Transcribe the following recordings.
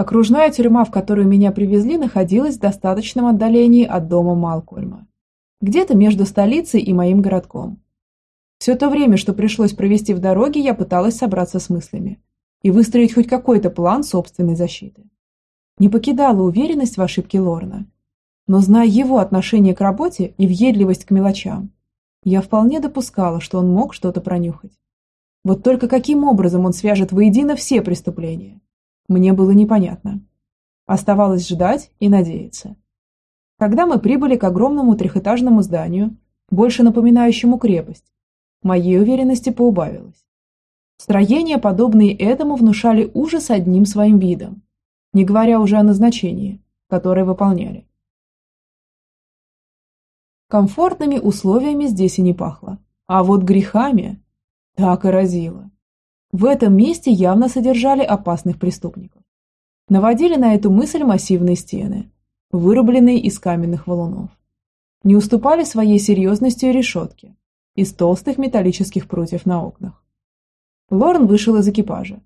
Окружная тюрьма, в которую меня привезли, находилась в достаточном отдалении от дома Малкольма. Где-то между столицей и моим городком. Все то время, что пришлось провести в дороге, я пыталась собраться с мыслями и выстроить хоть какой-то план собственной защиты. Не покидала уверенность в ошибке Лорна. Но зная его отношение к работе и въедливость к мелочам, я вполне допускала, что он мог что-то пронюхать. Вот только каким образом он свяжет воедино все преступления? Мне было непонятно. Оставалось ждать и надеяться. Когда мы прибыли к огромному трехэтажному зданию, больше напоминающему крепость, моей уверенности поубавилось. Строения, подобные этому, внушали ужас одним своим видом, не говоря уже о назначении, которое выполняли. Комфортными условиями здесь и не пахло, а вот грехами так и разило. В этом месте явно содержали опасных преступников. Наводили на эту мысль массивные стены, вырубленные из каменных валунов. Не уступали своей серьезностью решетки из толстых металлических прутьев на окнах. Лорн вышел из экипажа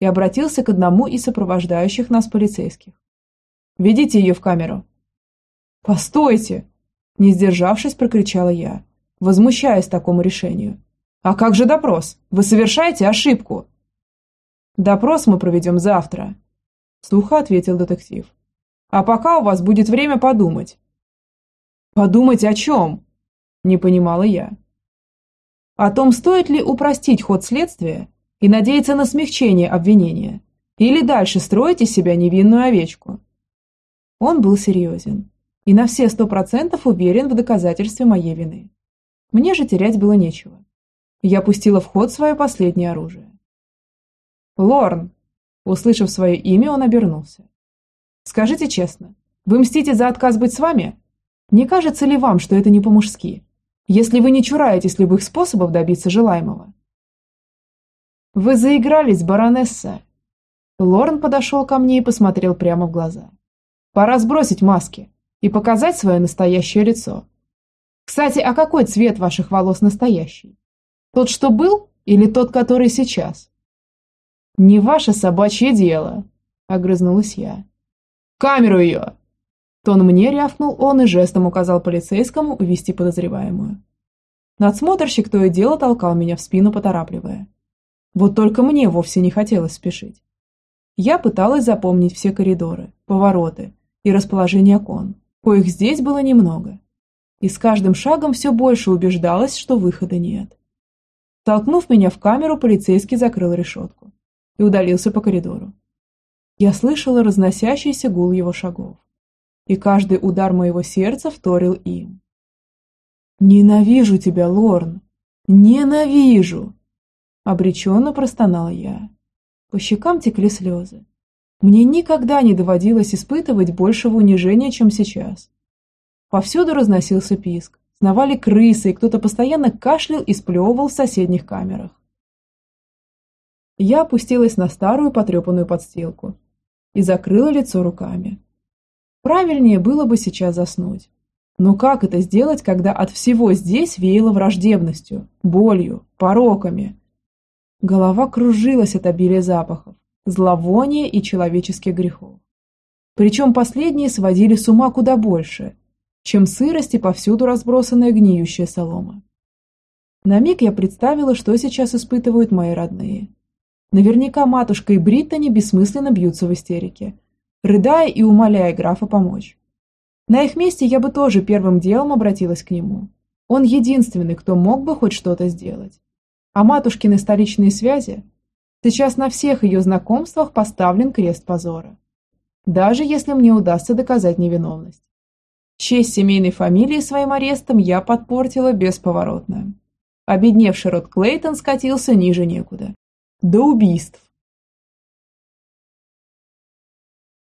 и обратился к одному из сопровождающих нас полицейских. «Ведите ее в камеру». «Постойте!» Не сдержавшись, прокричала я, возмущаясь такому решению. «А как же допрос? Вы совершаете ошибку!» «Допрос мы проведем завтра», – сухо ответил детектив. «А пока у вас будет время подумать». «Подумать о чем?» – не понимала я. «О том, стоит ли упростить ход следствия и надеяться на смягчение обвинения, или дальше строить из себя невинную овечку». Он был серьезен и на все сто процентов уверен в доказательстве моей вины. Мне же терять было нечего. Я пустила в ход свое последнее оружие. «Лорн!» Услышав свое имя, он обернулся. «Скажите честно, вы мстите за отказ быть с вами? Не кажется ли вам, что это не по-мужски, если вы не чураетесь любых способов добиться желаемого?» «Вы заигрались, баронесса!» Лорн подошел ко мне и посмотрел прямо в глаза. «Пора сбросить маски и показать свое настоящее лицо. Кстати, а какой цвет ваших волос настоящий? Тот, что был, или тот, который сейчас? Не ваше собачье дело, огрызнулась я. Камеру ее! Тон мне рявкнул он и жестом указал полицейскому увести подозреваемую. Надсмотрщик то и дело толкал меня в спину, поторапливая. Вот только мне вовсе не хотелось спешить. Я пыталась запомнить все коридоры, повороты и расположение окон, коих здесь было немного. И с каждым шагом все больше убеждалась, что выхода нет. Толкнув меня в камеру, полицейский закрыл решетку и удалился по коридору. Я слышала разносящийся гул его шагов, и каждый удар моего сердца вторил им. «Ненавижу тебя, Лорн! Ненавижу!» Обреченно простонала я. По щекам текли слезы. Мне никогда не доводилось испытывать большего унижения, чем сейчас. Повсюду разносился писк, Сновали крысы, и кто-то постоянно кашлял и сплевывал в соседних камерах. Я опустилась на старую потрепанную подстилку и закрыла лицо руками. Правильнее было бы сейчас заснуть. Но как это сделать, когда от всего здесь веяло враждебностью, болью, пороками? Голова кружилась от обилия запахов, зловония и человеческих грехов. Причем последние сводили с ума куда больше – чем сырость и повсюду разбросанная гниющая солома. На миг я представила, что сейчас испытывают мои родные. Наверняка матушка и Бриттани бессмысленно бьются в истерике, рыдая и умоляя графа помочь. На их месте я бы тоже первым делом обратилась к нему. Он единственный, кто мог бы хоть что-то сделать. А матушкины столичные связи? Сейчас на всех ее знакомствах поставлен крест позора. Даже если мне удастся доказать невиновность. Честь семейной фамилии своим арестом я подпортила бесповоротно. Обедневший род Клейтон скатился ниже некуда. До убийств.